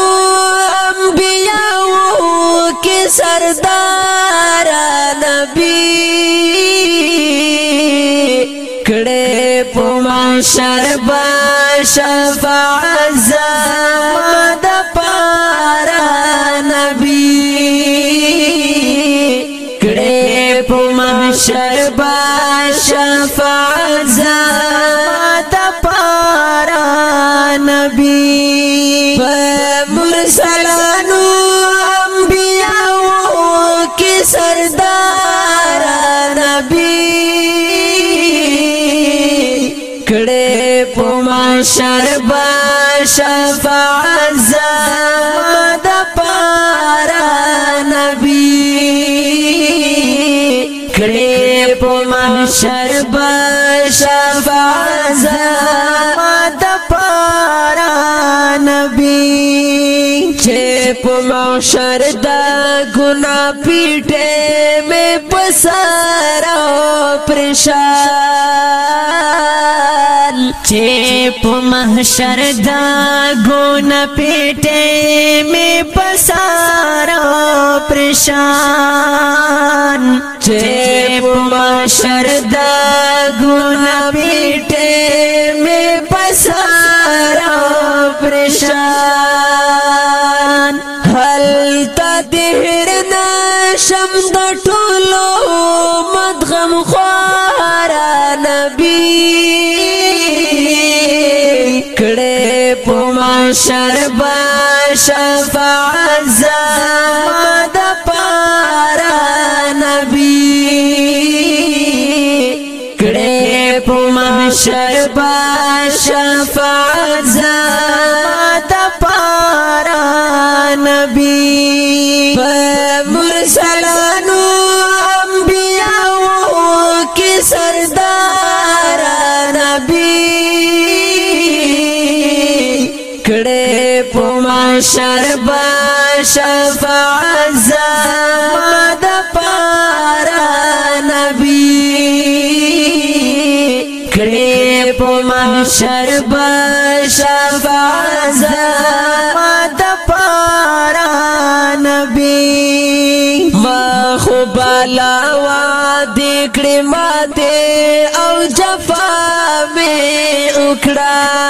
انبیاء کی سردار نبی کڑے پما شربا شفا پارا نبی کڑے پما شربا شفا زمد شربا زمد پارا شر بش باز پار بھی خی پمشر بش بازار بھی پمشرد گن پیٹے میں پسارا پش چه په محشر دا ګون پټې مې پسارا پریشان چه په محشر دا ګون پټې مې پسارا شربا شفاعت زما د پارا نبی کړه په محشر با شفاعت زما کړې په محشر با شفاعت زما د پارا نبی کړې په محشر با شفاعت زما د پارا نبی ما خو بالا وا دې کړې ماته او جفا مې وکړه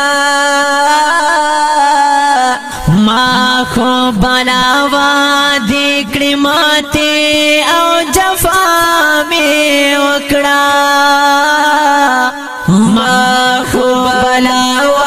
ما خو بلاوا دیکړی ماته او جفا می وکړه ما خو بلاوا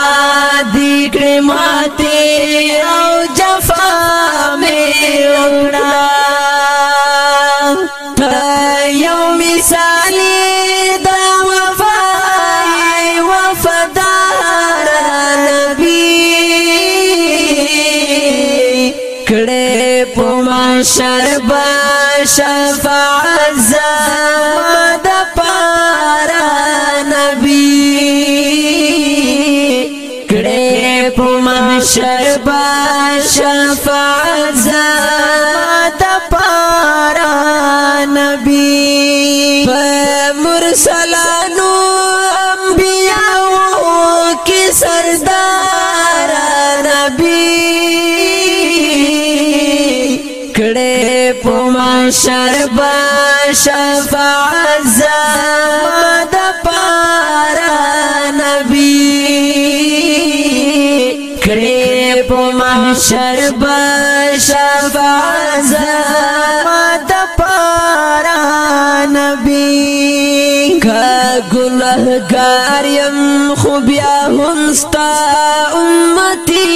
شربا شفاز پارا نبی کڑے پمم شربا شفاز ربی مرسل نوبیا سرد محشر با شفاعت زما د پارا نبی کړي په محشر با شفاعت زما د پارا نبی کا ګناهګار يم خو بیا هم ستا امتي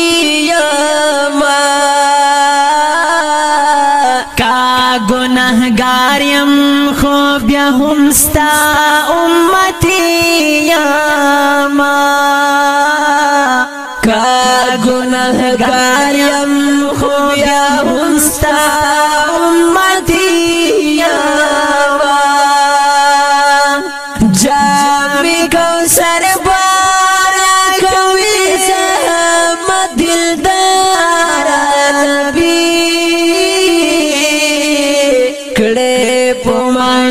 گناهگاریم خو بیا هم ستا امتی یاما کا گناهگاریم خو بیا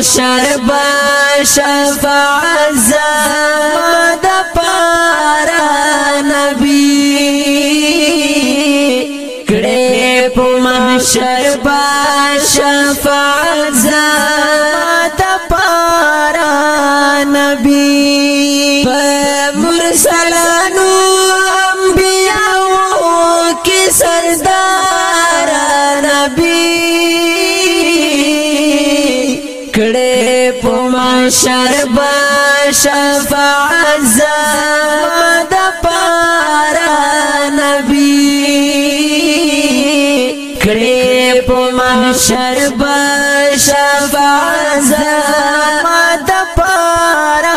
شربا شفا عزا مد پارا نبی کڑے پوما شربا شفا عزا مد پارا نبی پر مرسلان محشر با شفاعت زما د پارا نبی کړي په محشر با شفاعت زما د پارا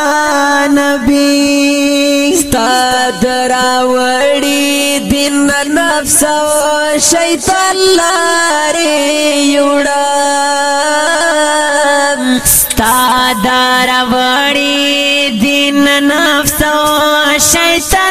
نبی ستاد راوړي دین نفس او شیطان لاري یوړه دار وړي دین نفس او شیطان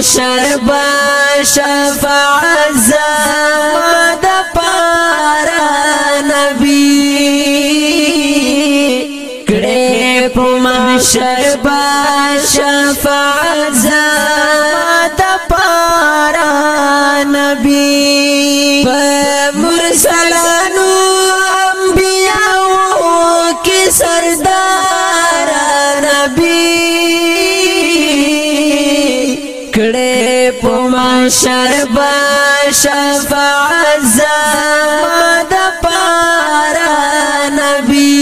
شربا شفع عزا مد پارا نبی کڑے پوما شربا شفع عزا مد پارا نبی محشر با شفاعت زما د پارا نبی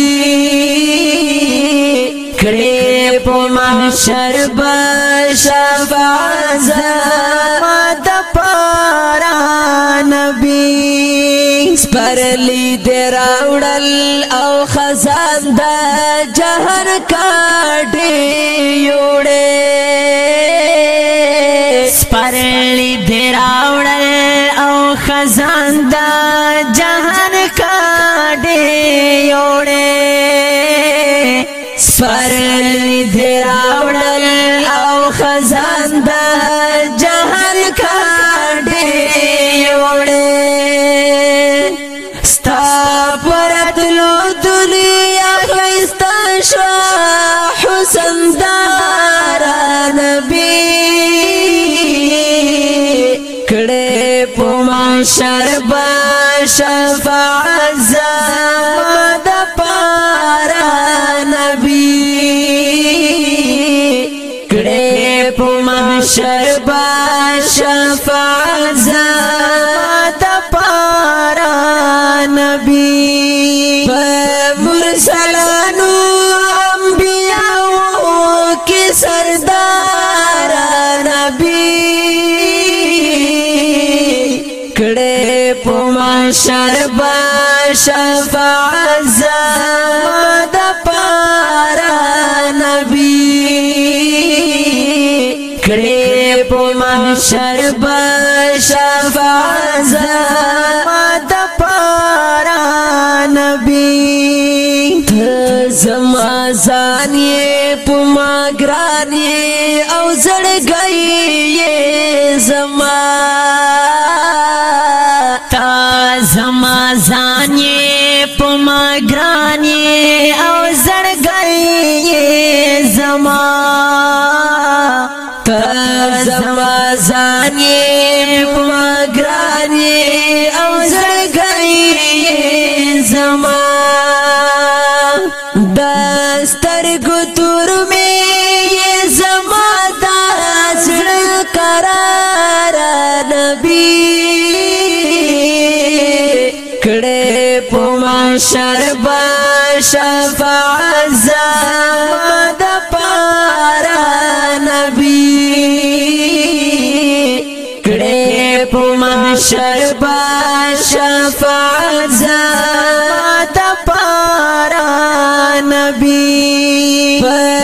کړي په محشر با شفاعت زما د پارا نبی سپرلی دراوړل او خزان د جهر کاټي یوړې پلی دی راوړل او خزان دا جهان کا ډېوړې شربا شفا عزاما دا پارا نبی کڑے پو محشربا شفا عزاما شربا شفاعت زما د پارا نبی کړي په محشر با شفاعت زما د پارا نبی زما ځانې په ما ګرانې او زړګي زما گرانی او زړګي زما تر زما ځانې په گرانی او زړګي زما دستر ګتور می زما داسړ قرار نبی شربا شفا عزا مد پارا نبی کڑے پو محشر با شفا عزا مد پارا نبی پر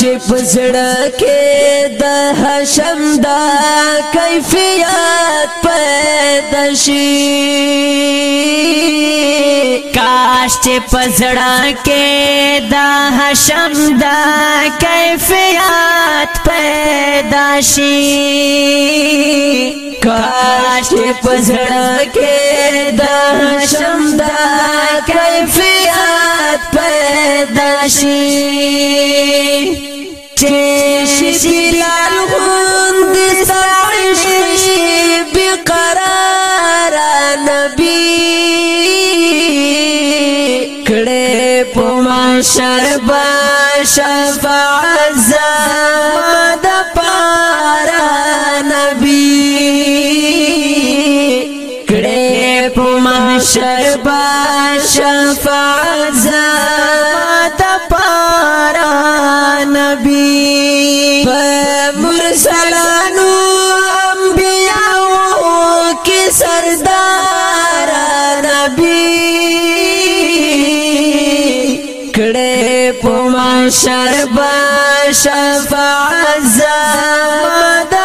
چې پزړه کې د حشم دا کیفیت پیدا شي کاش چې پزړه کې د حشم دا کیفیت پیدا شي کاش چې پزړه کې د حشم دا کیفیت پیدا شي شفاعت زما د پارا نبی کړه په محشر با شفاعت زما د پارا نبی په مرسل شربا شفع شفاعت